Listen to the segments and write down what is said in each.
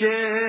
کے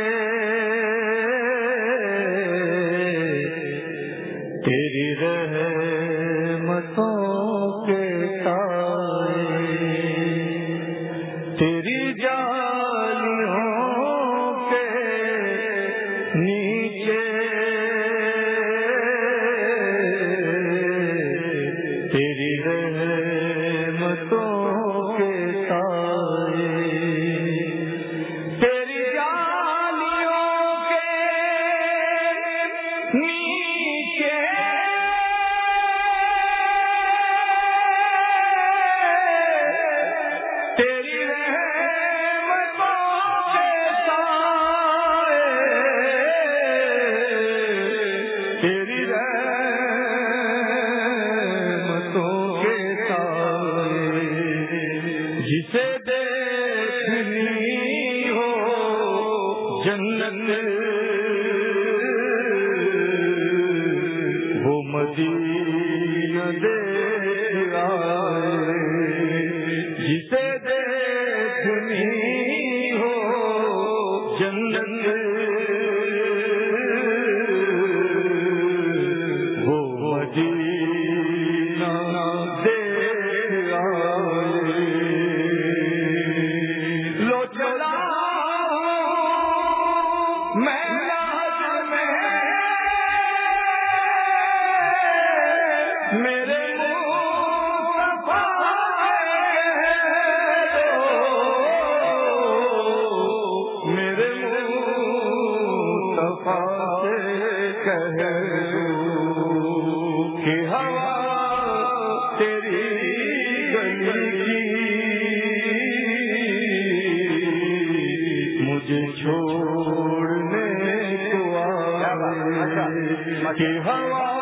دے مجھے چھوڑنے کو آئے کہ ہوا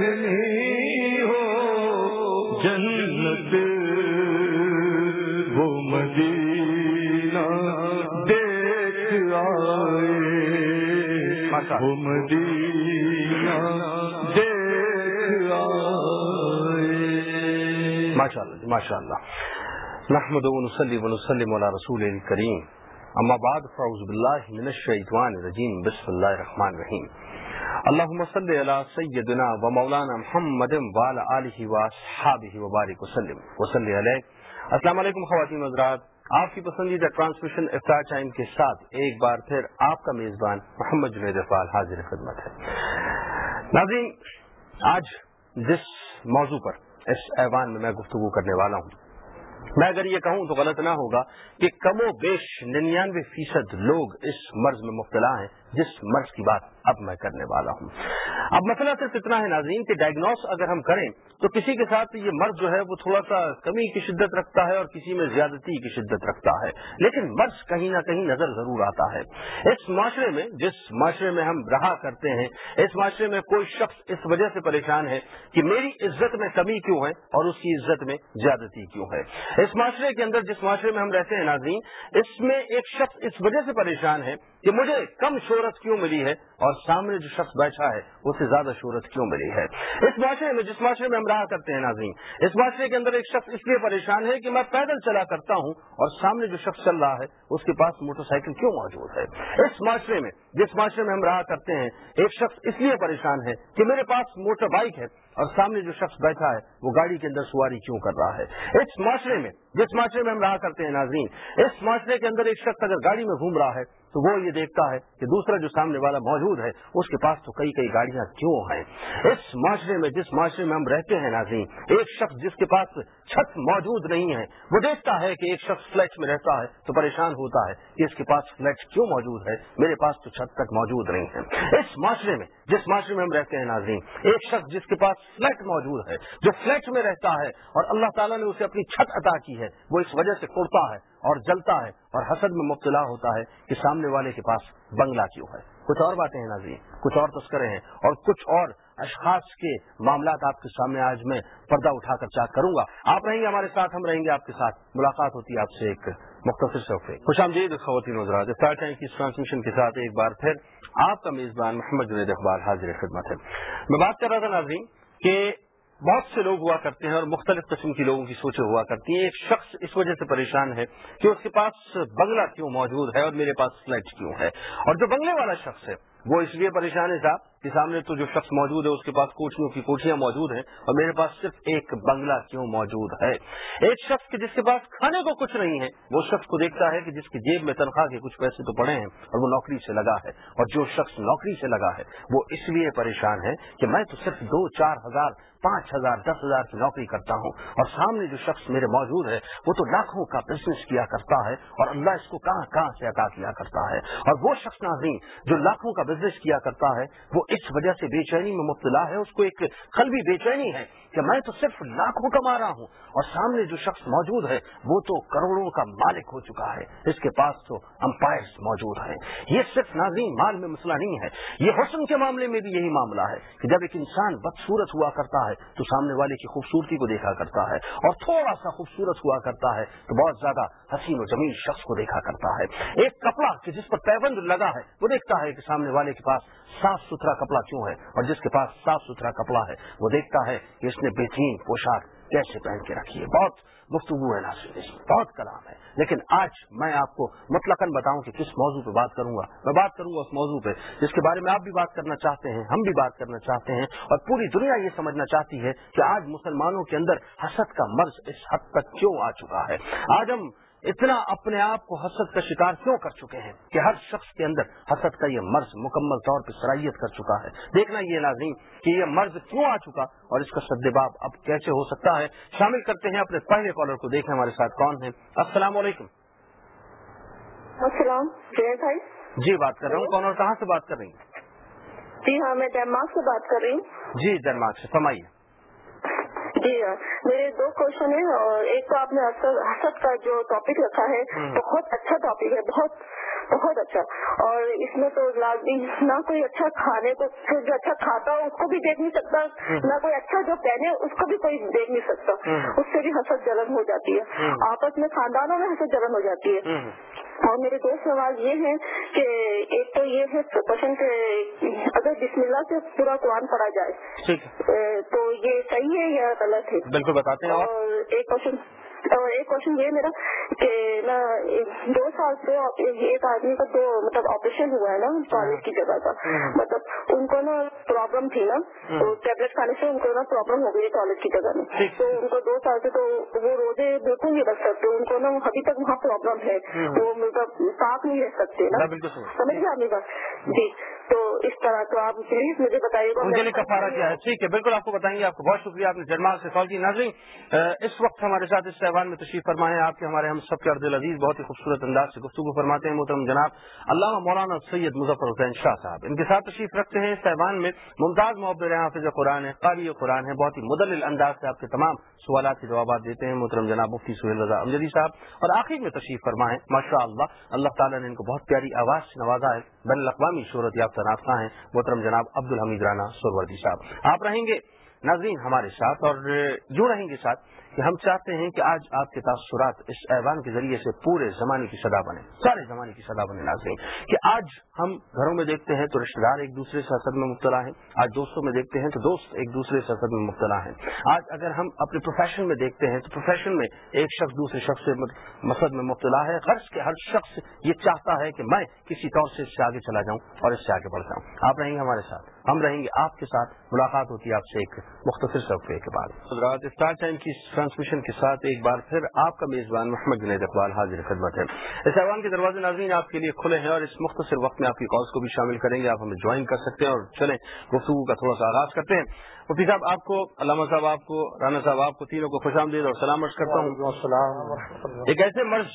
دیکھنی ہو۔ جنت وہ مدینہ دیکھ آئے۔ وہ مدینہ دیکھ آئے۔ ماشاء اللہ ماشاء اللہ نحمد ونسلم على رسول الكريم اما بعد فاعوذ بالله من الشيطان الرجيم بسم الله الرحمن الرحيم اللهم صل على سيدنا ومولانا محمد وعلى اله واصحابه وبارك وسلم. وصلي عليه السلام علیکم خواتین حضرات. آپ کی پسندیدہ ٹرانسمیشن افطار ٹائم کے ساتھ ایک بار پھر آپ کا میزبان محمد جنید اقبال حاضر خدمت ہے. ناظرین، آج جس موضوع پر اس ایوان میں میں گفتگو کرنے والا ہوں، میں اگر یہ کہوں تو غلط نہ ہوگا کہ کم و بیش ننانوے فیصد لوگ اس مرض میں مبتلا ہیں جس مرض کی بات اب میں کرنے والا ہوں۔ اب مسئلہ صرف اتنا ہے ناظرین کہ ڈائگنوس اگر ہم کریں تو کسی کے ساتھ یہ مرض جو ہے وہ تھوڑا سا کمی کی شدت رکھتا ہے اور کسی میں زیادتی کی شدت رکھتا ہے۔ لیکن مرض کہیں نہ کہیں نظر ضرور آتا ہے۔ اس معاشرے میں، جس معاشرے میں ہم رہا کرتے ہیں، اس معاشرے میں کوئی شخص اس وجہ سے پریشان ہے کہ میری عزت میں کمی کیوں ہے اور اس کی عزت میں زیادتی کیوں ہے۔ اس معاشرے کے اندر، جس معاشرے میں ہم رہتے ہیں ناظرین، اس میں ایک شخص اس وجہ سے پریشان ہے کہ مجھے کم شہرت کیوں ملی ہے اور سامنے جو شخص بیٹھا ہے، اسے زیادہ شہرت کیوں ملی ہے؟ اس معاشرے میں، جس معاشرے میں ہم رہا کرتے ہیں ناظرین، اس معاشرے کے اندر ایک شخص اس لیے پریشان ہے کہ میں پیدل چلا کرتا ہوں اور سامنے جو شخص چل رہا ہے، اس کے پاس موٹر سائیکل کیوں موجود ہے؟ اس معاشرے میں، جس معاشرے میں ہم رہا کرتے ہیں، ایک شخص اس لیے پریشان ہے کہ میرے پاس موٹر بائک ہے اور سامنے جو شخص بیٹھا ہے، وہ گاڑی کے اندر سواری کیوں کر رہا ہے؟ اس معاشرے میں جس معاشرے میں ہم رہا کرتے ہیں ناظرین، اس معاشرے کے اندر ایک شخص اگر گاڑی میں گھوم رہا ہے، تو وہ یہ دیکھتا ہے کہ دوسرا جو سامنے والا موجود ہے، اس کے پاس تو کئی کئی گاڑیاں کیوں ہیں؟ اس معاشرے میں، جس معاشرے میں ہم رہتے ہیں ناظرین، ایک شخص جس کے پاس چھت موجود نہیں ہے، وہ دیکھتا ہے کہ ایک شخص فلیٹ میں رہتا ہے تو پریشان ہوتا ہے کہ اس کے پاس فلیٹ کیوں موجود ہے؟ میرے پاس تو چھت تک موجود نہیں ہے۔ اس معاشرے میں، جس معاشرے میں ہم رہتے ہیں ناظرین، ایک شخص جس کے پاس فلیٹ موجود ہے، جو فلیٹ میں رہتا ہے اور اللہ تعالیٰ نے اسے اپنی چھت عطا کی ہے۔ وہ اس وجہ سے اڑتا ہے اور جلتا ہے اور حسد میں مبتلا ہوتا ہے کہ سامنے والے کے پاس بنگلہ کیوں ہے۔ کچھ اور باتیں ہیں ناظرین، کچھ اور تذکرے ہیں اور کچھ اور اشخاص کے معاملات آپ کے سامنے آج میں پردہ اٹھا کر چاک کروں گا۔ آپ رہیں گے ہمارے ساتھ، ہم رہیں گے آپ کے ساتھ۔ ملاقات ہوتی ہے آپ سے ایک مختصر صفحے خوش آمدید، خواتین ٹرانسمیشن کے ساتھ ایک بار پھر آپ کا میزبان محمد جنید اقبال حاضر خدمت ہے۔ میں بات کر رہا تھا ناظرین کہ بہت سے لوگ ہوا کرتے ہیں اور مختلف قسم کی لوگوں کی سوچیں ہوا کرتی ہیں۔ ایک شخص اس وجہ سے پریشان ہے کہ اس کے پاس بنگلہ کیوں موجود ہے اور میرے پاس فلیٹ کیوں ہے؟ اور جو بنگلے والا شخص ہے، وہ اس لیے پریشان ہے، صاحب کہ سامنے تو جو شخص موجود ہے، اس کے پاس کوچیوں کی کوٹیاں موجود ہیں اور میرے پاس صرف ایک بنگلہ کیوں موجود ہے؟ ایک شخص کے جس کے پاس کھانے کو کچھ نہیں ہے، وہ شخص کو دیکھتا ہے کہ جس کی جیب میں تنخواہ کے کچھ پیسے تو پڑے ہیں اور وہ نوکری سے لگا ہے۔ اور جو شخص نوکری سے لگا ہے، وہ اس لیے پریشان ہے کہ میں تو صرف دو، چار ہزار، پانچ ہزار، دس ہزار کی نوکری کرتا ہوں اور سامنے جو شخص میرے موجود ہے، وہ تو لاکھوں کا بزنس کیا کرتا ہے اور اللہ اس کو کہاں کہاں سے عطا کیا کرتا ہے؟ اور وہ شخص ناظرین جو لاکھوں کا بزنس کیا کرتا ہے، وہ اس وجہ سے بیچ چینی میں مبتلا ہے، اس کو ایک قلبی بے چینی ہے کہ میں تو صرف لاکھوں کما رہا ہوں اور سامنے جو شخص موجود ہے، وہ تو کروڑوں کا مالک ہو چکا ہے۔ اس کے پاس تو امپائر موجود ہیں۔ یہ صرف ناظرین مال میں مسئلہ نہیں ہے، یہ حسن کے معاملے میں بھی یہی معاملہ ہے کہ جب ایک انسان بدسورت ہوا کرتا ہے، تو سامنے والے کی خوبصورتی کو دیکھا کرتا ہے اور تھوڑا سا خوبصورت ہوا کرتا ہے، تو بہت زیادہ حسین و جمیل شخص کو دیکھا کرتا ہے۔ ایک کپڑا کہ جس پر پیبند لگا ہے، وہ دیکھتا ہے کہ سامنے والے کے پاس صاف ستھرا کپڑا کیوں ہے اور جس کے پاس صاف ستھرا کپڑا ہے، وہ دیکھتا ہے کہ اس نے بہترین پوشاک کیسے پہن کے رکھی ہے۔ بہت گفتگو ہے ناصر جی، بہت کلام ہے۔ لیکن آج میں آپ کو مطلق بتاؤں کہ کس موضوع پہ بات کروں گا۔ میں بات کروں گا اس موضوع پہ جس کے بارے میں آپ بھی بات کرنا چاہتے ہیں، ہم بھی بات کرنا چاہتے ہیں اور پوری دنیا یہ سمجھنا چاہتی ہے کہ آج مسلمانوں کے اندر حسد کا مرض اس حد تک کیوں آ چکا ہے۔ آج ہم اتنا اپنے آپ کو حسد کا شکار کیوں کر چکے ہیں کہ ہر شخص کے اندر حسد کا یہ مرض مکمل طور پہ صلاحیت کر چکا ہے؟ دیکھنا یہ لازم کہ یہ مرض کیوں آ چکا اور اس کا سدباب اب کیسے ہو سکتا ہے؟ شامل کرتے ہیں اپنے پہلے کالر کو دیکھیں ہمارے ساتھ کون ہیں۔ السلام علیکم۔ السلام بھائی۔ جی بات کر رہا ہوں۔ کون اور کہاں سے بات کر رہی ہیں؟ جی ہاں میں ڈینمارک سے بات کر رہی ہوں۔ جی ڈینمارک سے فرمائیے۔ جی ہاں۔ میرے دو کوشچن ہیں اور ایک تو آپ نے حسد کا جو ٹاپک رکھا ہے بہت اچھا ٹاپک ہے بہت بہت اچھا۔ اور اس میں تو لازمی نہ کوئی اچھا کھانے کو جو اچھا کھاتا ہو اس کو بھی دیکھ نہیں سکتا۔ نہ کوئی اچھا جو پہنے اس کو بھی کوئی دیکھ نہیں سکتا۔ اس سے بھی حسد جلن ہو جاتی ہے۔ آپس میں خاندانوں میں حسد جلن ہو جاتی ہے۔ اور میرے دو سوال یہ ہیں کہ ایک تو یہ ہے کوشچن کہ اگر بسم اللہ سے پورا قرآن پڑھا جائے تو یہ صحیح ہے یا غلط ہے؟ بالکل بتاتے ہیں اور ایک کوشچن اور ایک کوشچن یہ میرا کہ دو سال سے ایک آدمی کا جو مطلب آپریشن ہوا ہے نا کالج کی جگہ کا۔ مطلب ان کو نا پرابلم تھی نا۔ تو ٹیبلٹ کھانے سے ان کو نا پرابلم ہو گئی کالج کی جگہ میں۔ تو ان کو دو سال سے تو وہ روزے بالکل نہیں رکھ سکتے۔ ان کو نا ابھی تک وہاں پرابلم ہے۔ وہ مطلب پاک نہیں رہ سکتے نا۔ سمجھ گیا۔ آپ بات جی۔ تو اس طرح تو آپ پلیز مجھے بتائیے گا ان کے لیے کفارہ کیا ہے؟ ٹھیک ہے بالکل آپ کو بتائیں گے آپ کو بہت شکریہ آپ نے جرمان سے کال کی۔ ناظرین اس وقت ہمارے ساتھ اس تہوار میں تشریف فرمائے آپ کے ہمارے ہم سب کے عرد العزیز بہت ہی خوبصورت انداز سے گفتگو فرماتے ہیں۔ محترم جناب علامہ مولانا سید مظفر حسین شاہ صاحب ان کے ساتھ تشریف رکھتے ہیں۔ اس تہوان میں ممتاز محبت حافظ قرآن ہے قاری قرآن ہے بہت ہی مدل انداز سے آپ کے تمام سوالات کے جوابات دیتے ہیں۔ محترم جناب مفتی سہیل رضا امجدی صاحب اور آخر میں تشریف فرمائے ماشاء اللہ اللہ تعالیٰ نے ان کو بہت پیاری آواز سے نوازا ہے۔ بین الاقوامی شہرت یافتہ رابطہ ہیں، محترم جناب عبد الحمید رانا سوروردی صاحب۔ آپ رہیں گے؟ ناظرین ہمارے ساتھ اور یوں رہیں گے ساتھ کہ ہم چاہتے ہیں کہ آج آپ کے تاثرات اس ایوان کے ذریعے سے پورے زمانے کی صدا بنے، سارے زمانے کی صدا بنے ناظرین، کہ آج ہم گھروں میں دیکھتے ہیں تو رشتے دار ایک دوسرے سے حسد میں مبتلا ہیں، آج دوستوں میں دیکھتے ہیں تو دوست ایک دوسرے سے حسد میں مبتلا ہیں۔ آج اگر ہم اپنے پروفیشن میں دیکھتے ہیں تو پروفیشن میں ایک شخص دوسرے شخص سے مسد میں مبتلا ہے خرچ کے ہر شخص یہ چاہتا ہے کہ میں کسی طور سے اس سے آگے چلا جاؤں اور اس سے آگے بڑھ جاؤں۔ آپ رہیں گے ہمارے ساتھ۔ ہم رہیں گے آپ کے ساتھ۔ ملاقات ہوتی ہے آپ سے ایک مختصر صفحے کے بعد۔ اسٹار ٹائم کی ٹرانسمیشن کے ساتھ ایک بار پھر آپ کا میزبان محمد جنید اقبال حاضر خدمت ہے۔ اس ایوان کے دروازے ناظرین آپ کے لیے کھلے ہیں اور اس مختصر وقت میں آپ کی کالس کو بھی شامل کریں گے۔ آپ ہمیں جوائن کر سکتے ہیں اور چلیں گفتگو کا تھوڑا سا آغاز کرتے ہیں۔ مفتی صاحب آپ کو علامہ صاحب آپ کو رانا صاحب آپ کو تینوں کو خوش آمدید اور سلام عرض کرتا ہوں۔ ایک ایسے مرض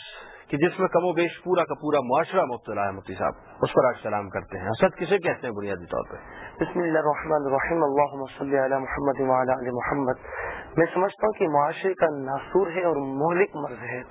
کہ جس میں کم و بیش پورا کا پورا معاشرہ مبتلا ہے مفتی صاحب اس پر آج سلام کرتے ہیں۔ حسد کسے کہتے ہیں بنیادی طور پہ؟ بسم اللہ الرحمن الرحیم۔ اللہم صلی علی محمد وعلی علی محمد۔ میں سمجھتا ہوں کہ معاشرے کا ناصور ہے اور مہلک مرض ہے۔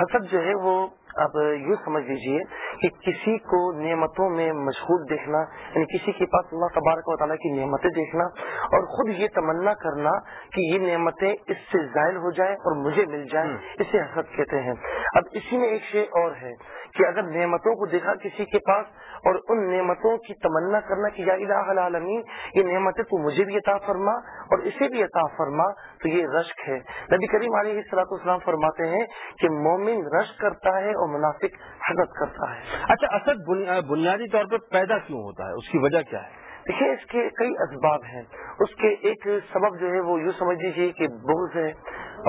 حسد جو ہے وہ اب یوں سمجھ لیجیے کہ کسی کو نعمتوں میں مشغول دیکھنا یعنی کسی کے پاس اللہ تبارک و تعالیٰ کی نعمتیں دیکھنا اور خود یہ تمنا کرنا کہ یہ نعمتیں اس سے زائل ہو جائیں اور مجھے مل جائیں اسے حسد کہتے ہیں۔ اب اسی میں ایک شے اور ہے۔ کہ اگر نعمتوں کو دیکھا کسی کے پاس اور ان نعمتوں کی تمنا کرنا کہ یا الہ العالمین، یہ نعمتیں تو مجھے بھی عطا فرما اور اسے بھی عطا فرما، تو یہ رشک ہے۔ نبی کریم علیہ السلاط اسلام فرماتے ہیں کہ مومن رشک کرتا ہے اور منافق حضرت کرتا ہے۔ اچھا اسد بنیادی طور پر پیدا کیوں ہوتا ہے؟ اس کی وجہ کیا ہے؟ دیکھیے اس کے کئی اسباب ہیں۔ اس کے ایک سبب جو ہے وہ یوں سمجھ لیجیے کہ بغض ہے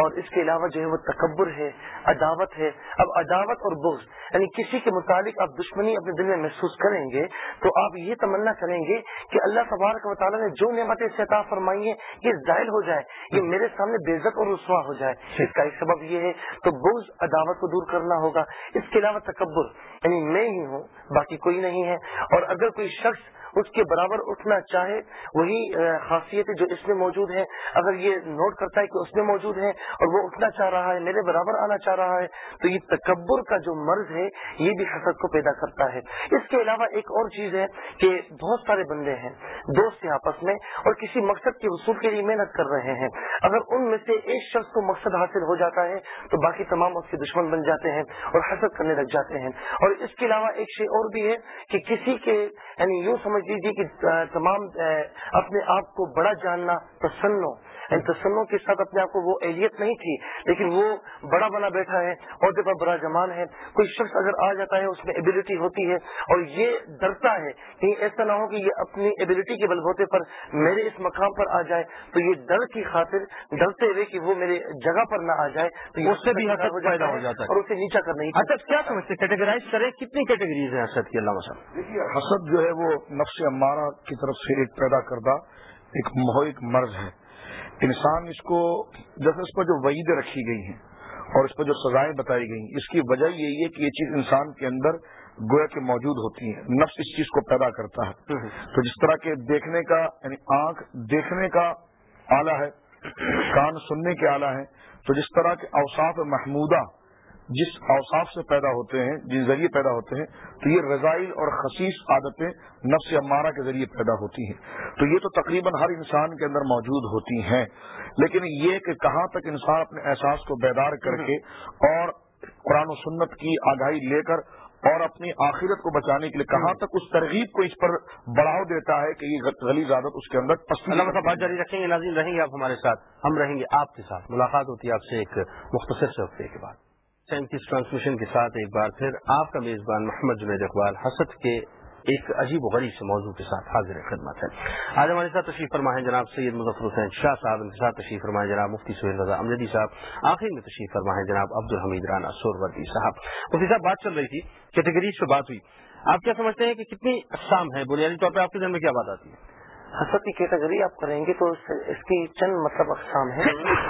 اور اس کے علاوہ جو ہے وہ تکبر ہے عداوت ہے۔ اب عداوت اور بغض یعنی کسی کے متعلق آپ دشمنی اپنے دل میں محسوس کریں گے تو آپ یہ تمنا کریں گے کہ اللہ تبارک و تعالیٰ نے جو نعمتیں عطا فرمائی ہیں یہ ظاہر ہو جائے یہ میرے سامنے بےزت اور رسوا ہو جائے اس کا ایک سبب یہ ہے تو بغض عداوت کو دور کرنا ہوگا۔ اس کے علاوہ تکبر یعنی میں ہی ہوں باقی کوئی نہیں ہے۔ اور اگر کوئی شخص اس کے برابر اٹھنا چاہے، وہی خاصیت جو اس میں موجود ہے اگر یہ نوٹ کرتا ہے کہ اس میں موجود ہے اور وہ اٹھنا چاہ رہا ہے، میرے برابر آنا چاہ رہا ہے، تو یہ تکبر کا جو مرض ہے، یہ بھی حسد کو پیدا کرتا ہے۔ اس کے علاوہ ایک اور چیز ہے کہ بہت سارے بندے ہیں، دوست آپس میں اور کسی مقصد کے وصول کے لیے محنت کر رہے ہیں۔ اگر ان میں سے ایک شخص کو مقصد حاصل ہو جاتا ہے، تو باقی تمام اس کے دشمن بن جاتے ہیں اور حسد کرنے لگ جاتے ہیں۔ اور اس کے علاوہ ایک شے اور بھی ہے کہ کسی کے یعنی یوں سمجھ لیجیے کی تمام اپنے آپ کو بڑا جاننا تسنو یعنی تسنوں کے ساتھ اپنے آپ کو وہ اہلیت نہیں تھی لیکن وہ بڑا بنا بیٹھا ہے عہدے پر بڑا جمان ہے۔ کوئی شخص اگر آ جاتا ہے اس میں ایبلٹی ہوتی ہے اور یہ ڈرتا ہے کہیں ایسا نہ ہو کہ یہ اپنی ایبلٹی کے بل ہوتے پر میرے اس مقام پر آ جائے تو یہ ڈر کی خاطر ڈرتے ہوئے کہ وہ میرے جگہ پر نہ آ جائے تو اس سے بھی پیدا ہو جاتا ہے۔ اور اسے نیچا کرنے اچھا کیا سمجھتے کیٹیگرائز کریں کتنی کیٹیگریز ہیں حسد کی؟ اللہ وسلم دیکھیے حسد جو ہے وہ نفس امارہ کی طرف سے ایک پیدا کردہ ایک محیط مرض ہے۔ انسان اس کو، جیسے اس پر جو وعیدیں رکھی گئی ہیں اور اس پر جو سزائیں بتائی گئی اس کی وجہ یہی ہے کہ یہ چیز انسان کے اندر گویا کے موجود ہوتی ہیں۔ نفس اس چیز کو پیدا کرتا ہے۔ تو جس طرح کے دیکھنے کا یعنی آنکھ دیکھنے کا آلہ ہے، کان سننے کے آلہ ہے تو جس طرح کے اوساف محمودہ جس اوصاف سے پیدا ہوتے ہیں جن ذریعے پیدا ہوتے ہیں، تو یہ رضائل اور خصیص عادتیں نفس عمارہ کے ذریعے پیدا ہوتی ہیں۔ تو یہ تو تقریباً ہر انسان کے اندر موجود ہوتی ہیں۔ لیکن یہ کہ کہاں تک انسان اپنے احساس کو بیدار کر کے اور قرآن و سنت کی آگاہی لے کر اور اپنی آخرت کو بچانے کے لیے کہاں تک اس ترغیب کو اس پر بڑھاؤ دیتا ہے کہ یہ غلی عادت اس کے اندر پسند بات جاری رکھیں گے، ناظرین رہیں گے آپ ہمارے ساتھ، ہم رہیں گے آپ کے ساتھ۔ ملاقات ہوتی ہے آپ سے ایک مختصر سے ہفتے کے بعد۔ سینتیس ٹرانسمیشن کے ساتھ ایک بار پھر آپ کا میزبان محمد جنید اقبال حسد کے ایک عجیب و غریب سے موضوع کے ساتھ حاضر خدمت ہے۔ آج ہمارے ساتھ تشریف فرما ہے جناب سید مظفر حسین شاہ صاحب، ان کے ساتھ تشریف فرمائے جناب مفتی سہیل رضا امجدی صاحب، آخر میں تشریف فرما ہے جناب عبد الحمید رانا سوروردی صاحب۔ مفتی صاحب، بات چل رہی تھی، کیٹیگریز پہ بات ہوئی۔ آپ کیا سمجھتے ہیں کہ کتنی اقسام ہے بنیادی طور پہ آپ کے دن میں کیا بات آتی ہے؟ حسد کی کیٹیگری آپ کریں گے تو اس کی چند مطلب اقسام ہے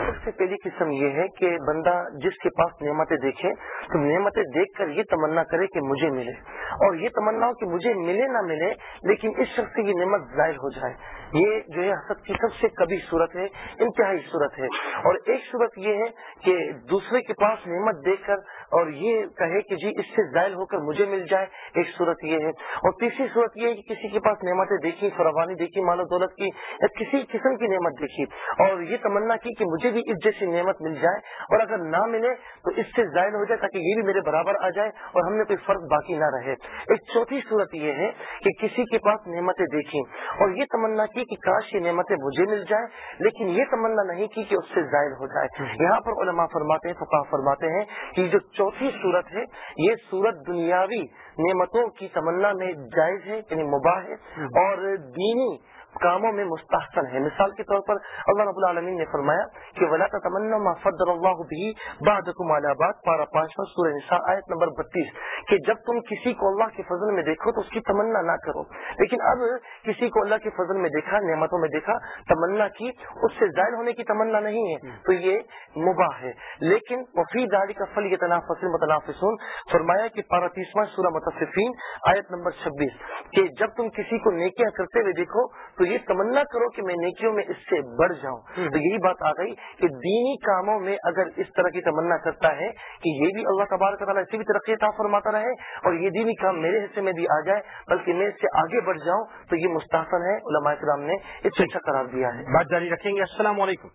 سب سے پہلی قسم یہ ہے کہ بندہ جس کے پاس نعمتیں دیکھے، تو نعمتیں دیکھ کر یہ تمنا کرے کہ مجھے ملے۔ اور یہ تمنا ہو کہ مجھے ملے نہ ملے، لیکن اس شخص سے یہ نعمت ظاہر ہو جائے۔ یہ جو ہے حسد کی سب سے کبھی صورت ہے، انتہائی صورت ہے۔ اور ایک صورت یہ ہے کہ دوسرے کے پاس نعمت دیکھ کر اور یہ کہے کہ جی اس سے ظاہر ہو کر مجھے مل جائے ایک صورت یہ ہے۔ اور تیسری صورت یہ ہے کہ کسی کے پاس نعمتیں دیکھی فراوانی دیکھی مال و دولت کی یا کسی قسم کی نعمت دیکھی اور یہ تمنا کی کہ مجھے بھی اس جیسی نعمت مل جائے اور اگر نہ ملے تو اس سے ظاہر ہو جائے تاکہ یہ بھی میرے برابر آ جائے اور ہم نے کوئی فرق باقی نہ رہے۔ ایک چوتھی صورت یہ ہے کہ کسی کے پاس نعمتیں دیکھی اور یہ تمنا کی کہ کاش یہ نعمتیں مجھے مل جائیں لیکن یہ تمنا نہیں کی کہ اس سے ظاہر ہو جائے۔ یہاں پر علماء فرماتے ہیں فقہ فرماتے ہیں کہ جو چوتھی صورت ہے۔ یہ صورت دنیاوی نعمتوں کی تمنا میں جائز ہے یعنی مباح ہے۔ اور دینی کاموں میں مستحسن ہے۔ مثال کے طور پر اللہ رب العالمین نے فرمایا کہ ولا تمنا فضل اللہ بھی بعد۔ آباد پارا پانچواں سورہ نساء آیت نمبر بتیس۔ کہ جب تم کسی کو اللہ کے فضل میں دیکھو تو اس کی تمنا نہ کرو۔ لیکن اب کسی کو اللہ کے فضل میں دیکھا نعمتوں میں دیکھا تمنا کی اس سے ظاہر ہونے کی تمنا نہیں ہے۔ تو یہ مباح ہے۔ لیکن وفی داڑھی کا فل یہ تنافس متنافسون فرمایا کہ پارا تیسواں سورہ متصفین آیت نمبر چھبیس۔ کہ جب تم کسی کو نیکیاں کرتے ہوئے دیکھو تو یہ تمنا کرو کہ میں نیکیوں میں اس سے بڑھ جاؤں۔ تو یہی بات آ گئی کہ دینی کاموں میں اگر اس طرح کی تمنا کرتا ہے کہ یہ بھی اللہ تبارک تعالیٰ اسی بھی ترقی تا فرماتا رہے اور یہ دینی کام میرے حصے میں بھی آ جائے بلکہ میں اس سے آگے بڑھ جاؤں تو یہ مستحفن ہے۔ علماء کرام نے اس سے اچھا قرار دیا ہے۔ بات جاری رکھیں گے۔ السلام علیکم۔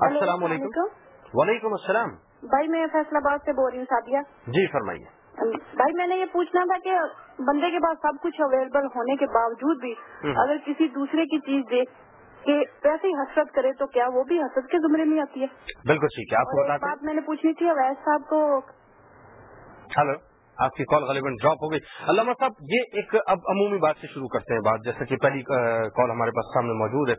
السلام علیکم۔ وعلیکم السلام۔ بھائی میں فیصلہ آباد سے بول رہی ہوں سادیا جی فرمائیے۔ بھائی میں نے یہ پوچھنا تھا کہ بندے کے پاس سب کچھ اویلیبل ہونے کے باوجود بھی اگر کسی دوسرے کی چیز دیکھ کہ پیسے حسرت کرے تو کیا وہ بھی حسرت کے زمرے میں آتی ہے؟ بالکل ٹھیک ہے آپ کو بات میں نے پوچھنی تھی اویس صاحب کو ہلو۔ آپ کی کال غالباً ڈراپ ہو گئی۔ علامہ صاحب، یہ ایک اب عمومی بات سے شروع کرتے ہیں بات، جیسا کہ پہلی کال ہمارے پاس سامنے موجود ہے۔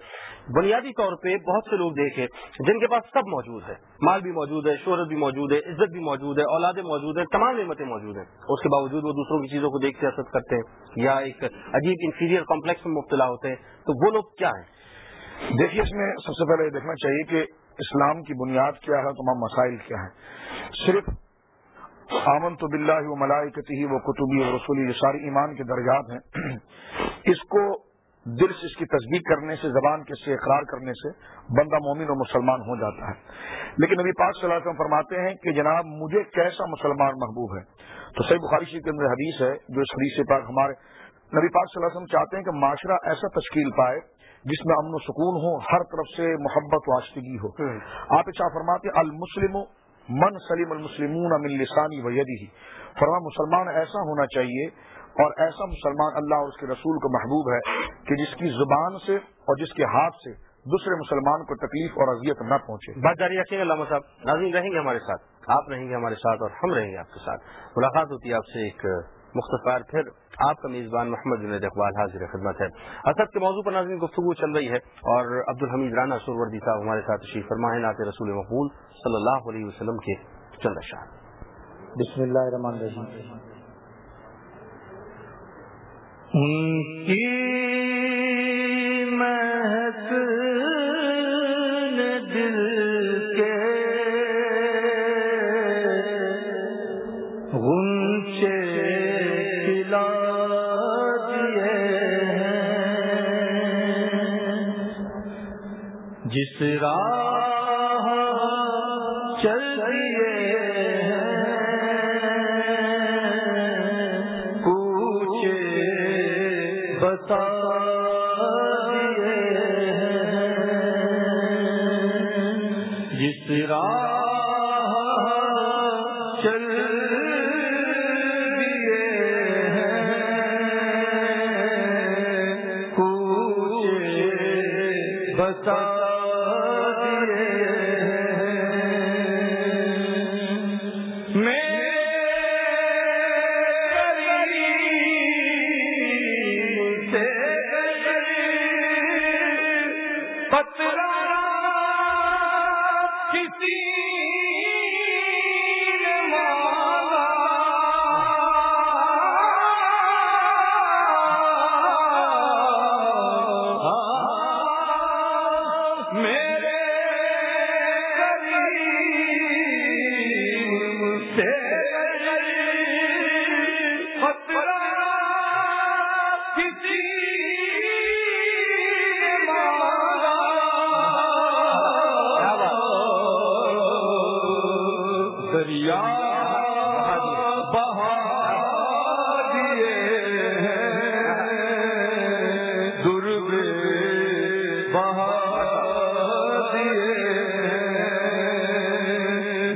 بنیادی طور پہ بہت سے لوگ دیکھے جن کے پاس سب موجود ہے، مال بھی موجود ہے، شہرت بھی موجود ہے، عزت بھی موجود ہے، اولادیں موجود ہیں، تمام نعمتیں موجود ہیں۔ اس کے باوجود وہ دوسروں کی چیزوں کو دیکھ کے حسد کرتے ہیں یا ایک عجیب انفیریئر کمپلیکس میں مبتلا ہوتے ہیں۔ تو وہ لوگ کیا ہیں؟ دیکھیے، اس میں سب سے پہلے یہ دیکھنا چاہیے کہ اسلام کی بنیاد کیا ہے تمام مسائل کیا ہیں۔ صرف آمن تو بلّہ و ملائکتی وہ کتبی و رسولی یہ ساری ایمان کے درجات ہیں۔ اس کو دل سے اس کی تصدیق کرنے سے زبان کے سے اقرار کرنے سے بندہ مومن و مسلمان ہو جاتا ہے۔ لیکن نبی پاک صلی اللہ علیہ وسلم فرماتے ہیں کہ جناب مجھے کیسا مسلمان محبوب ہے؟ تو صحیح بخاری شریف کے اندر حدیث ہے جو اس حدیث سے پاک ہمارے نبی پاک صلی اللہ علیہ وسلم چاہتے ہیں کہ معاشرہ ایسا تشکیل پائے جس میں امن و سکون ہو ہر طرف سے محبت واسطگی ہو۔ آپ اچھا فرماتے المسلم من سلیم المسلمون من لسانی ویدی فرما مسلمان ایسا ہونا چاہیے اور ایسا مسلمان اللہ اور اس کے رسول کو محبوب ہے کہ جس کی زبان سے اور جس کے ہاتھ سے دوسرے مسلمان کو تکلیف اور اذیت نہ پہنچے۔ بات جاری رکھیں گے علامہ صاحب۔ ناظرین رہیں گے ہمارے ساتھ، آپ رہیں گے ہمارے ساتھ اور ہم رہیں گے آپ کے ساتھ۔ ملاقات ہوتی ہے آپ سے ایک مختصر، پھر آپ کا میزبان محمد جنید اقبال حاضر خدمت ہے۔ اسد کے موضوع پر ناظرین گفتگو چل رہی ہے اور عبد الحمید رانا سروردی صاحب ہمارے ساتھ تشریف فرما ہے نعت رسول مقبول صلی اللہ علیہ وسلم کے چند اشعار۔ بسم اللہ الرحمن الرحیم۔ سرا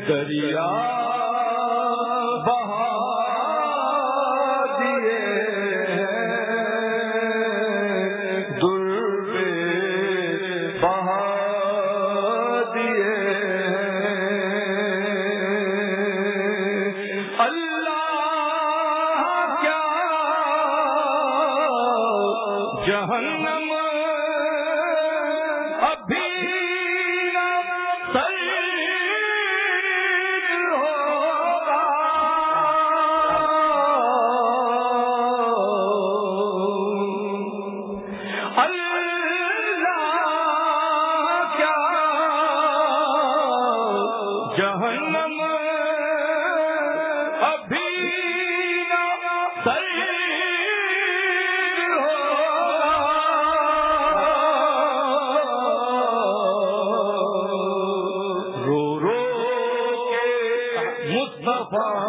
دریا بہا مصطفیٰ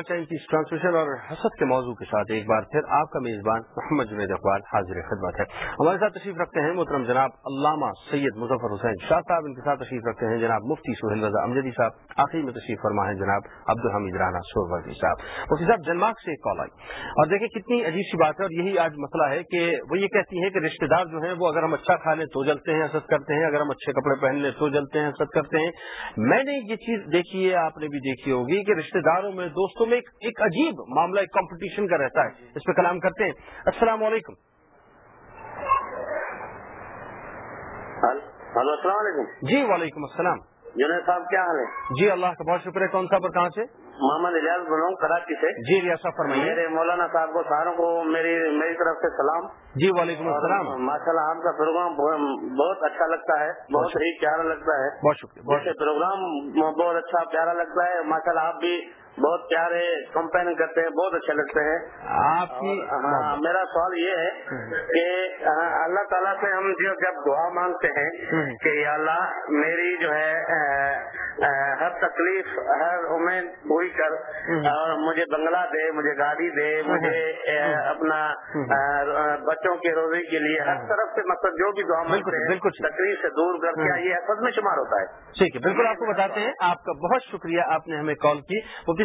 حضرات کی ٹرانسمیشن اور حسد کے موضوع کے ساتھ ایک بار پھر آپ کا میزبان محمد جنید اقبال حاضر خدمت ہے۔ ہمارے ساتھ تشریف رکھتے ہیں محترم جناب علامہ سید مظفر حسین شاہ صاحب، ان کے ساتھ تشریف رکھتے ہیں جناب مفتی سہیل رضا امجدی صاحب۔ آخری میں تشریف فرما ہے جناب عبد الحمید رانا سوروردی صاحب۔ مفتی صاحب جنمارک سے ایک کال آئی۔ اور دیکھیں کتنی عجیب سی بات ہے اور یہی آج مسئلہ ہے کہ وہ یہ کہتی ہے کہ رشتے دار جو ہیں وہ اگر ہم اچھا کھا لیں تو جلتے ہیں حسد کرتے ہیں اگر ہم اچھے کپڑے پہن لیں تو جلتے ہیں حسد کرتے ہیں۔ میں نے یہ چیز دیکھی ہے آپ نے بھی دیکھی ہوگی کہ رشتے داروں میں دوستوں میں ایک ایک عجیب معاملہ ایک کمپٹیشن کا رہتا ہے۔ اس پہ کلام کرتے ہیں۔ السلام علیکم۔ ہلو السلام علیکم۔ جی وعلیکم السلام۔ جنید صاحب کیا حال ہے؟ جی اللہ کا بہت شکر ہے۔ کون صاحب اور کہاں سے؟ محمد رہا ہوں کراچی سے۔ جی ریاست فرمائیے۔ میرے مولانا صاحب کو ساروں کو میری میری طرف سے سلام۔ جی وعلیکم السلام۔ ماشاء اللہ آپ کا پروگرام بہت اچھا لگتا ہے۔ بہت ہی پیارا لگتا ہے۔ بہت شکریہ پروگرام بہت اچھا پیارا لگتا ہے۔ ماشاء اللہ آپ بھی بہت پیارے کمپین کرتے ہیں بہت اچھے لگتے ہیں۔ آپ کی ہاں میرا سوال یہ ہے کہ ہاں، اللہ تعالیٰ سے ہم جو جب دعا مانگتے ہیں کہ یا اللہ میری جو ہے ہر تکلیف ہر امید پوری کر اور مجھے بنگلہ دے مجھے گاڑی دے مجھے اپنا بچوں کے روزی کے لیے ہر طرف سے مطلب جو بھی دعا مانگتے ہیں۔ تکلیف سے دور کر کے یہ حفظ میں شمار ہوتا ہے۔ ٹھیک ہے بالکل آپ کو بتاتے ہیں۔ آپ کا بہت شکریہ آپ نے ہمیں کال کی۔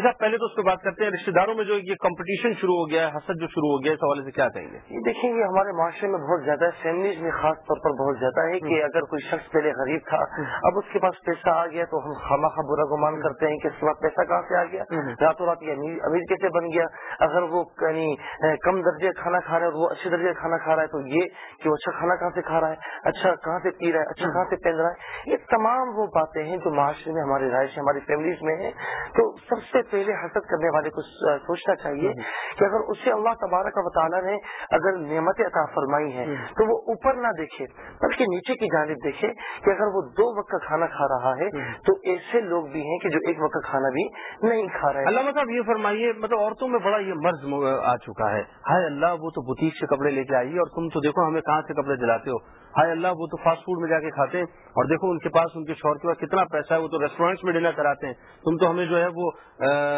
صاحب پہلے تو اس پہ بات کرتے ہیں رشتے داروں میں جو یہ کمپٹیشن شروع ہو گیا ہے حسد جو شروع ہو گیا ہے اس حوالے سے کیا کہیں گے؟ دیکھیں یہ ہمارے معاشرے میں بہت زیادہ ہے فیملیز میں خاص طور پر بہت زیادہ ہے کہ اگر کوئی شخص پہلے غریب تھا اب اس کے پاس پیسہ آ گیا تو ہم خامہ خواہ برا گمان کرتے ہیں کہ اس کے بعد پیسہ کہاں سے آ گیا؟ راتوں رات یہ امیر کیسے بن گیا؟ اگر وہ یعنی کم درجے کا کھانا کھا رہا ہے اور وہ اچھے درجے کا کھانا کھا رہا ہے تو یہ کہ وہ اچھا کھانا کہاں سے کھا رہا ہے؟ اچھا کہاں سے پی رہا ہے؟ اچھا کہاں سے پہن رہا ہے؟ یہ تمام وہ باتیں ہیں جو معاشرے میں ہماری رائش ہماری فیملیز میں ہیں۔ تو سب سے پہلے حسد کرنے والے کو سوچنا چاہیے کہ اگر اسے اللہ تبارک و تعالیٰ نے اگر نعمت عطا فرمائی ہے تو وہ اوپر نہ دیکھے بلکہ نیچے کی جانب دیکھے کہ اگر وہ دو وقت کا کھانا کھا رہا ہے تو ایسے لوگ بھی ہیں کہ جو ایک وقت کا کھانا بھی نہیں کھا رہے۔ علامہ صاحب یہ فرمائیے مطلب عورتوں میں بڑا یہ مرض آ چکا ہے۔ ہائے اللہ وہ تو بوتیک سے کپڑے لے کے آئیے اور تم تو دیکھو ہمیں کہاں سے کپڑے دلاتے ہو؟ ہائے اللہ وہ تو فاسٹ فوڈ میں جا کے کھاتے ہیں۔ اور دیکھو ان کے پاس ان کے شوہر کے پاس کتنا پیسہ ہے وہ تو ریسٹورینٹس میں ڈنر کراتے ہیں۔ تم تو ہمیں جو ہے وہ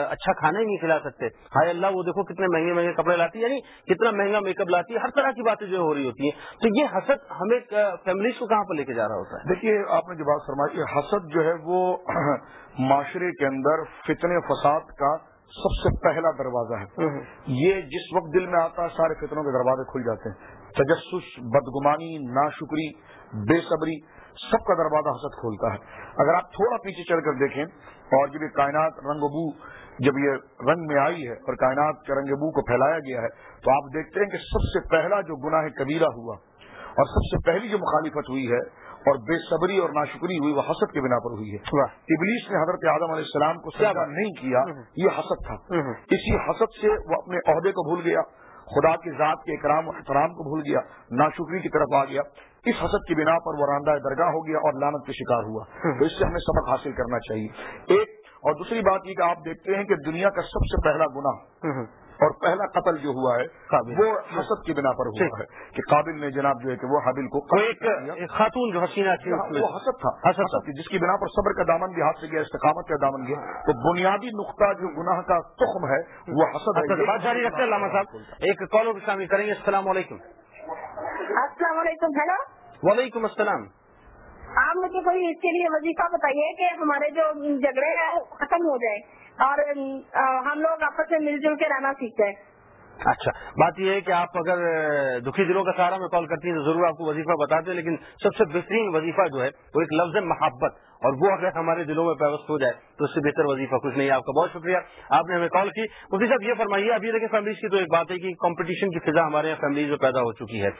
اچھا کھانا ہی نہیں کھلا سکتے۔ ہائے اللہ وہ دیکھو کتنے مہنگے مہنگے کپڑے لاتی ہے یعنی کتنا مہنگا میک اپ لاتی ہے ہر طرح کی باتیں جو ہو رہی ہوتی ہیں۔ تو یہ حسد ہمیں فیملیز کو کہاں پر لے کے جا رہا ہوتا ہے؟ دیکھیے آپ نے جو بات فرمائی حسد جو ہے وہ معاشرے کے اندر فتنے فساد کا سب سے پہلا دروازہ ہے۔ یہ جس وقت دل میں آتا ہے سارے فتنوں کے دروازے کھل جاتے ہیں۔ تجسس بدگمانی ناشکری بے صبری سب کا دروازہ حسد کھولتا ہے۔ اگر آپ تھوڑا پیچھے چل کر دیکھیں اور جب یہ کائنات رنگ بو جب یہ رنگ میں آئی ہے اور کائنات کے رنگ بو کو پھیلایا گیا ہے تو آپ دیکھتے ہیں کہ سب سے پہلا جو گناہ کبیرہ ہوا اور سب سے پہلی جو مخالفت ہوئی ہے اور بے صبری اور ناشکری ہوئی وہ حسد کے بنا پر ہوئی ہے۔ ابلیس نے حضرت آدم علیہ السلام کو سجدہ نہیں کیا یہ حسد تھا۔ اسی حسد سے وہ اپنے عہدے کو بھول گیا۔ خدا کی ذات کے اکرام و احترام کو بھول گیا، ناشکری کی طرف آ گیا۔ اس حسد کی بنا پر وہ راندہ درگاہ ہو گیا اور لانت کے شکار ہوا۔ تو اس سے ہمیں سبق حاصل کرنا چاہیے۔ ایک اور دوسری بات یہ کہ آپ دیکھتے ہیں کہ دنیا کا سب سے پہلا گناہ اور پہلا قتل جو ہوا ہے وہ حسد کی بنا پر ہوا ہے کہ قابل نے جناب جو ہے کہ وہ حابل کو ایک خاتون جو حسینہ تھی وہ حسد تھا۔ حسد تھی جس کی بنا پر صبر کا دامن بھی ہاتھ سے گیا استقامت کا دامن گیا۔ تو بنیادی نقطہ جو گناہ کا تخم ہے وہ حسد بات جاری رکھتے ہیں علامہ صاحب۔ ایک کالوں کو شامل کریں گے۔ السلام علیکم۔ السلام علیکم ہیلو۔ وعلیکم السلام۔ آپ مجھے کوئی اس کے لیے وظیفہ بتائیے کہ ہمارے جو جھگڑے ہیں وہ ختم ہو جائے۔ اور ہم لوگ آپس میں مل جل کے رہنا سیکھ جائیں اچھا بات یہ ہے کہ آپ اگر دکھی دلوں کا سہارا میں کال کرتی ہیں تو ضرور آپ کو وظیفہ بتاتے ہیں، لیکن سب سے بہترین وظیفہ جو ہے وہ ایک لفظ محبت، اور وہ اگر ہمارے دلوں میں پیوست ہو جائے تو اس سے بہتر وظیفہ کچھ نہیں ہے۔ آپ کا بہت شکریہ۔ آپ نے ہمیں کال کی۔ مفتی صاحب، یہ فرمائیے، ابھی دیکھیں فیملیز کی تو ایک بات ہے کہ کمپٹیشن کی فضا ہمارے یہاں فیملیز میں پیدا ہو چکی ہے۔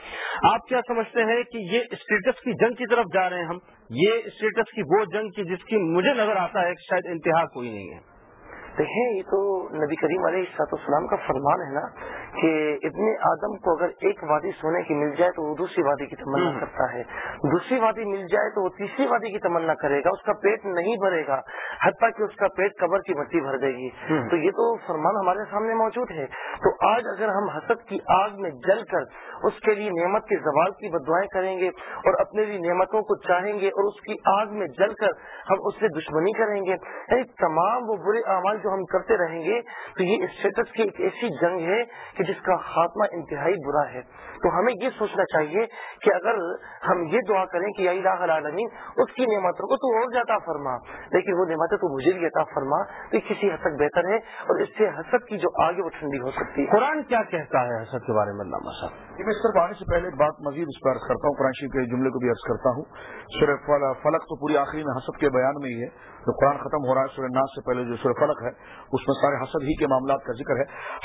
آپ کیا سمجھتے ہیں کہ یہ اسٹیٹس کی جنگ کی طرف جا رہے ہیں ہم؟ یہ اسٹیٹس کی وہ جنگ کی جس کی مجھے نظر آتا ہے کہ شاید انتہا کوئی نہیں ہے۔ دیکھیں یہ تو نبی کریم علیہ سات السلام کا فرمان ہے نا کہ ابن آدم کو اگر ایک وادی سونے کی مل جائے تو وہ دوسری وادی کی تمنا کرتا ہے۔ دوسری وادی مل جائے تو وہ تیسری وادی کی تمنا کرے گا اس کا پیٹ نہیں بھرے گا حتیٰ کہ اس کا پیٹ قبر کی مٹی بھر دے گی۔ تو یہ تو فرمان ہمارے سامنے موجود ہے۔ تو آج اگر ہم حسد کی آگ میں جل کر اس کے لیے نعمت کے زوال کی بدوائیں کریں گے اور اپنے لیے نعمتوں کو چاہیں گے اور اس کی آگ میں جل کر ہم اس سے دشمنی کریں گے۔ یعنی تمام وہ برے اعمال جو ہم کرتے رہیں گے، تو یہ اسٹیٹس کی ایک ایسی جنگ ہے کہ جس کا خاتمہ انتہائی برا ہے۔ تو ہمیں یہ سوچنا چاہیے کہ اگر ہم یہ دعا کریں کہ الہ العالمین، اس کی نعمتوں کو تو اور زیادہ فرما۔ لیکن وہ نعمتیں تو مجھے بھی عطا فرما، تو کسی حد تک بہتر ہے اور اس سے حسد کی جو آگے وہ ٹھنڈی ہو سکتی ہے۔ قرآن کیا کہتا ہے حسد کے بارے میں علامہ صاحب جی، میں صرف آنے سے پہلے ایک بات مزید اس پر عرض کرتا ہوں، قرآن شریف کے جملے کو بھی عرض کرتا ہوں۔ صرف فلق تو پوری آخری میں حسد کے بیان میں ہی ہے۔ جو قرآن ختم ہو رہا ہے، سورہ ناز سے پہلے جو سورہ فلق ہے، اس میں سارے حسد ہی کے معاملات کا ذکر ہے۔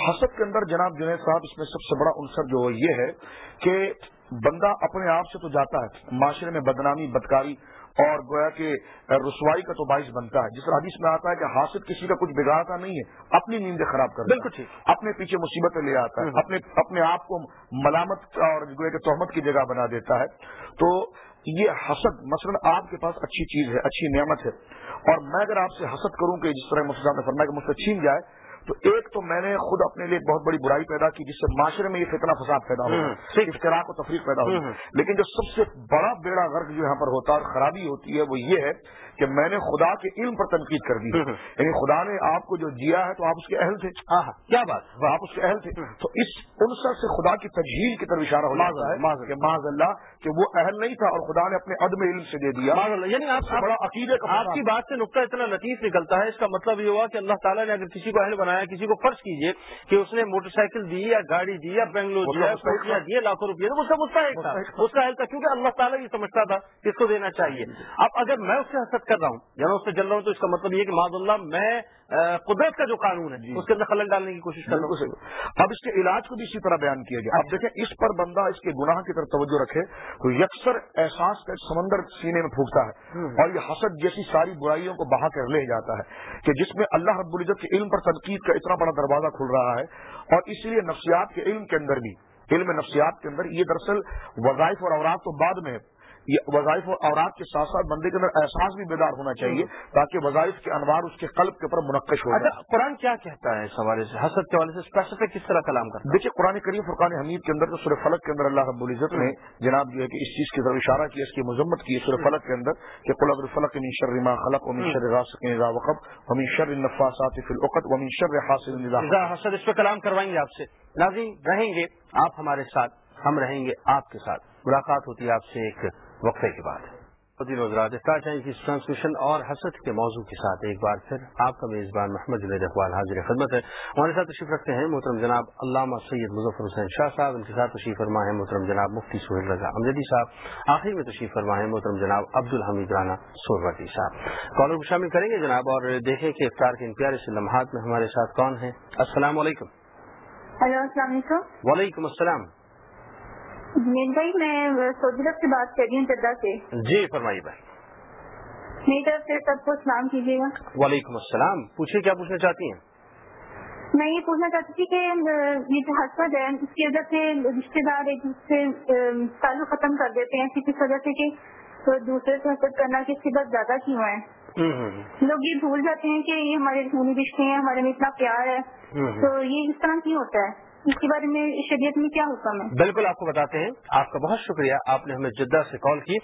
حسد کے اندر جناب جنید صاحب، اس میں سب سے بڑا عنصر جو یہ ہے کہ بندہ اپنے آپ سے تو جاتا ہے، معاشرے میں بدنامی، بدکاری اور گویا کہ رسوائی کا تو باعث بنتا ہے۔ جس طرح حدیث میں آتا ہے کہ حاصل کسی کا کچھ بگاڑتا نہیں ہے اپنی نیندیں خراب کر بالکل اپنے پیچھے مصیبتیں لے آتا ہے۔ اپنے اپنے آپ کو ملامت اور گویا کہ تہمت کی جگہ بنا دیتا ہے۔ تو یہ حسد مثلا آپ کے پاس اچھی چیز ہے اچھی نعمت ہے۔ اور میں اگر آپ سے حسد کروں کہ جس طرح مفتی صاحب نے فرمایا کہ مجھ سے چھین جائے تو ایک تو میں نے خود اپنے لیے بہت بڑی برائی پیدا کی جس سے معاشرے میں یہ فتنہ فساد پیدا ہو اختراق و تفریح پیدا ہو لیکن جو سب سے بڑا بیڑا غرق جو یہاں پر ہوتا ہے اور خرابی ہوتی ہے وہ یہ ہے کہ میں نے خدا کے علم پر تنقید کر دی یعنی خدا نے آپ کو جو جیا ہے تو آپ اس کے اہل تھے۔ کیا بات۔ آپ اس کے اہل تھے۔ تو اس عنصر سے خدا کی تجہیل کی طرف اشارہ ہو جاتا ہے کہ معذ اللہ کہ وہ اہل نہیں تھا اور خدا نے اپنے عدم علم سے دے دیا۔ یعنی آپ بڑا عقیدے آپ کی بات سے نقطہ اتنا لطیف نکلتا ہے اس کا مطلب یہ ہوا کہ اللہ تعالیٰ نے اگر کسی کو اہل بنایا کسی کو فرض کیجیے کہ اس نے موٹر سائیکل دی یا گاڑی دی یا بنگلور دیا دیا لاکھوں روپئے تو اس کا مستحق تھا۔ اس کا اہل تھا کیونکہ اللہ تعالیٰ یہ سمجھتا تھا اس کو دینا چاہیے۔ اب اگر میں اس سے حسد کر رہا ہوں یا میں اس سے جل رہا ہوں تو اس کا مطلب یہ کہ معذ اللہ میں قدرت کا جو قانون ہے اس کے اندر خلل ڈالنے کی کوشش کر ہوں اب اس کے علاج کو بھی اسی طرح بیان کیا گیا۔ اب دیکھیں اس پر بندہ اس کے گناہ کی طرف توجہ رکھے تو یکسر احساس کا سمندر سینے میں پھونکتا ہے اور یہ حسد جیسی ساری برائیوں کو بہا کر لے جاتا ہے کہ جس میں اللہ رب العزت کے علم پر تنقید کا اتنا بڑا دروازہ کھل رہا ہے اور اس لیے نفسیات کے علم کے اندر بھی علم نفسیات کے اندر یہ دراصل وظائف اور اوراق تو بعد میں یہ وظائف اور اوراق کے ساتھ ساتھ بندے کے اندر احساس بھی بیدار ہونا چاہیے تاکہ وظائف کے انوار اس کے قلب کے اوپر منقش ہو جائے۔ قرآن کیا کہتا ہے اس حوالے سے؟ حسد کے حوالے سے اسپیسیفک کس طرح کلام کرتا دیکھیے قرآن کریم فرقان حمید کے اندر تو سورہ فلک کے اندر اللہ رب العزت نے جناب جو ہے کہ اس چیز کی طرف اشارہ کیا اس کی مذمت کی سورہ فلک کے اندر کہ قلعب الفلق من شر ما خلق ومن شر اذا وقب ومن شر النفاثات العقد ومن شر حاسد اذا حسد اس پہ کلام کروائیں گے آپ سے۔ ناظرین رہیں گے آپ ہمارے ساتھ ہم رہیں گے آپ کے ساتھ۔ ملاقات ہوتی ہے آپ سے ایک وقفے کے بعد کی ٹرانسمیشن اور حسد کے موضوع کے ساتھ ایک بار پھر آپ کا میزبان محمد جنید اقبال حاضر خدمت ہے۔ ہمارے ساتھ تشریف رکھتے ہیں محترم جناب علامہ سید مظفر حسین شاہ صاحب۔ ان کے ساتھ تشریف فرما ہے محترم جناب مفتی سہیل رضا امجدی صاحب۔ آخر میں تشریف فرما ہے محترم جناب عبد الحمید رانا سوروردی صاحب۔ کالر کو شامل کریں گے جناب اور دیکھیں کہ افطار کے ان پیارے سے لمحات میں ہمارے ساتھ کون ہیں۔ السلام علیکم۔ ہلو السلام علیکم۔ وعلیکم السلام۔ بھائی میں سعودی عرب سے بات کر رہی ہوں جدہ سے۔ جی فرمائیے بھائی۔ میری طرف سے سب کو سلام کیجیے گا۔ وعلیکم السلام۔ پوچھیے کیا پوچھنا چاہتی ہیں؟ میں یہ پوچھنا چاہتی تھی کہ یہ جو حسد ہے اس کی وجہ سے رشتے دار ایک دوسرے تعلق ختم کر دیتے ہیں کسی وجہ سے کہ دوسرے سے حسد کرنا کی بات زیادہ کیوں ہے؟ لوگ یہ بھول جاتے ہیں کہ یہ ہمارے خونی رشتے ہیں ہمارے میں اتنا پیار ہے۔ تو یہ اس طرح کیوں ہوتا ہے؟ اس کے بارے میں شریعت میں کیا حکم ہے؟ بالکل آپ کو بتاتے ہیں۔ آپ کا بہت شکریہ۔ آپ نے ہمیں جدہ سے کال کی۔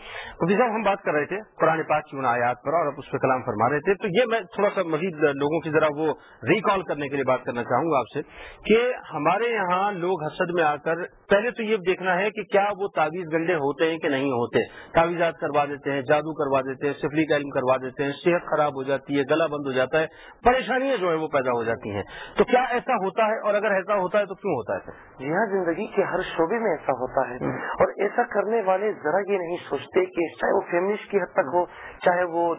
مفتی صاحب، ہم بات کر رہے تھے قرآن پاک کی ان آیات پر اور اس پہ کلام فرما رہے تھے۔ تو یہ میں تھوڑا سا مزید لوگوں کی ذرا وہ ریکال کرنے کے لیے بات کرنا چاہوں گا آپ سے کہ ہمارے یہاں لوگ حسد میں آ کر پہلے تو یہ دیکھنا ہے کہ کیا وہ تعویذ گنڈے ہوتے ہیں کہ نہیں ہوتے؟ تعویذات کروا دیتے ہیں، جادو کروا دیتے ہیں، سفلی کا علم کروا دیتے ہیں، صحت خراب ہو جاتی ہے، گلا بند ہو جاتا ہے، پریشانیاں جو ہے وہ پیدا ہو جاتی ہیں۔ تو کیا ایسا ہوتا ہے؟ اور اگر ایسا ہوتا ہے تو کیوں ہوتا ہے سر؟ جی ہاں زندگی کے ہر شعبے میں ایسا ہوتا ہے۔ اور ایسا کرنے والے ذرا یہ نہیں سوچتے کہ چاہے وہ فیمنسٹ کی حد تک ہو، چاہے وہ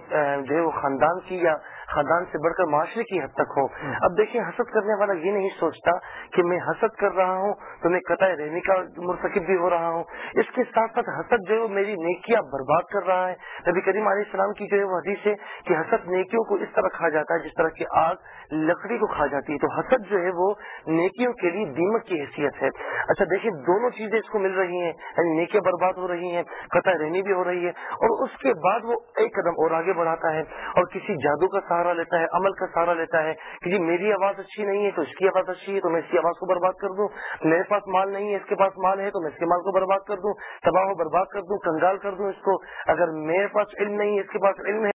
جو ہے وہ خاندان کی یا خاندان سے بڑھ کر معاشرے کی حد تک ہو۔ اب دیکھیں حسد کرنے والا یہ نہیں سوچتا کہ میں حسد کر رہا ہوں تو میں قطع رہنے کا مرتکب بھی ہو رہا ہوں۔ اس کے ساتھ ساتھ حسد جو ہے وہ میری نیکیاں برباد کر رہا ہے۔ نبی کریم علیہ السلام کی جو ہے وہ حدیث ہے کہ حسد نیکیوں کو اس طرح کھا جاتا ہے جس طرح کی آگ لکڑی کو کھا جاتی ہے۔ تو حسد جو ہے وہ نیکیوں کے لیے دیمک کی حیثیت ہے۔ اچھا دیکھیں دونوں چیزیں اس کو مل رہی ہیں۔ یعنی نیکیاں برباد ہو رہی ہیں قطع رہنی بھی ہو رہی ہے۔ اور اس کے بعد وہ ایک قدم اور آگے بڑھاتا ہے اور کسی جادو کا سہارا لیتا ہے، عمل کا سہارا لیتا ہے کہ جی میری آواز اچھی نہیں ہے تو اس کی آواز اچھی ہے تو میں اس کی آواز کو برباد کر دوں۔ میرے پاس مال نہیں ہے، اس کے پاس مال ہے تو میں اس کے مال کو برباد کر دوں۔ تباہ و برباد کر دوں، کنگال کر دوں اس کو۔ اگر میرے پاس علم نہیں ہے، اس کے پاس علم ہے